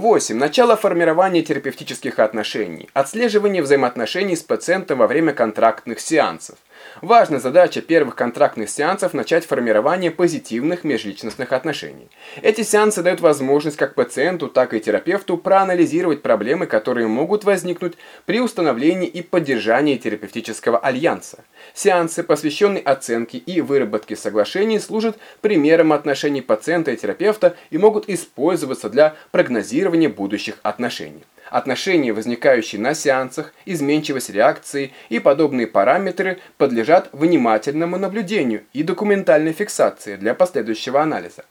8. Начало формирования терапевтических отношений. Отслеживание взаимоотношений с пациентом во время контрактных сеансов. Важная задача первых контрактных сеансов – начать формирование позитивных межличностных отношений. Эти сеансы дают возможность как пациенту, так и терапевту проанализировать проблемы, которые могут возникнуть при установлении и поддержании терапевтического альянса. Сеансы, посвященные оценке и выработке соглашений, служат примером отношений пациента и терапевта и могут использоваться для прогнозирования будущих отношений. Отношения, возникающие на сеансах, изменчивость реакции и подобные параметры подлежат внимательному наблюдению и документальной фиксации для последующего анализа.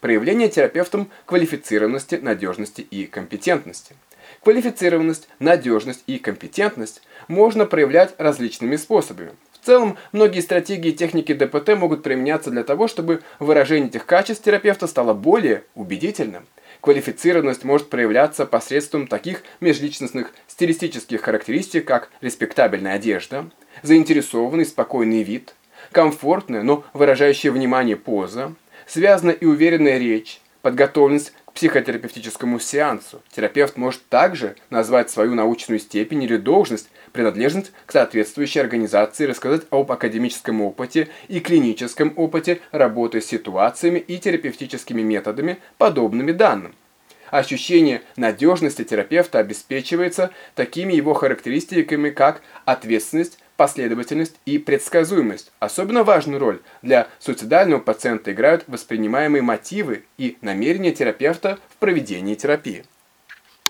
Проявление терапевтом квалифицированности, надежности и компетентности. Квалифицированность, надежность и компетентность можно проявлять различными способами. В целом, многие стратегии и техники ДПТ могут применяться для того, чтобы выражение этих качеств терапевта стало более убедительным. Квалифицированность может проявляться посредством таких межличностных стилистических характеристик, как респектабельная одежда, заинтересованный спокойный вид, комфортная, но выражающая внимание поза, связанная и уверенная речь, подготовленность психотерапевтическому сеансу. Терапевт может также назвать свою научную степень или должность, принадлежность к соответствующей организации, рассказать об академическом опыте и клиническом опыте работы с ситуациями и терапевтическими методами, подобными данным. Ощущение надежности терапевта обеспечивается такими его характеристиками, как ответственность, последовательность и предсказуемость. Особенно важную роль для суицидального пациента играют воспринимаемые мотивы и намерения терапевта в проведении терапии.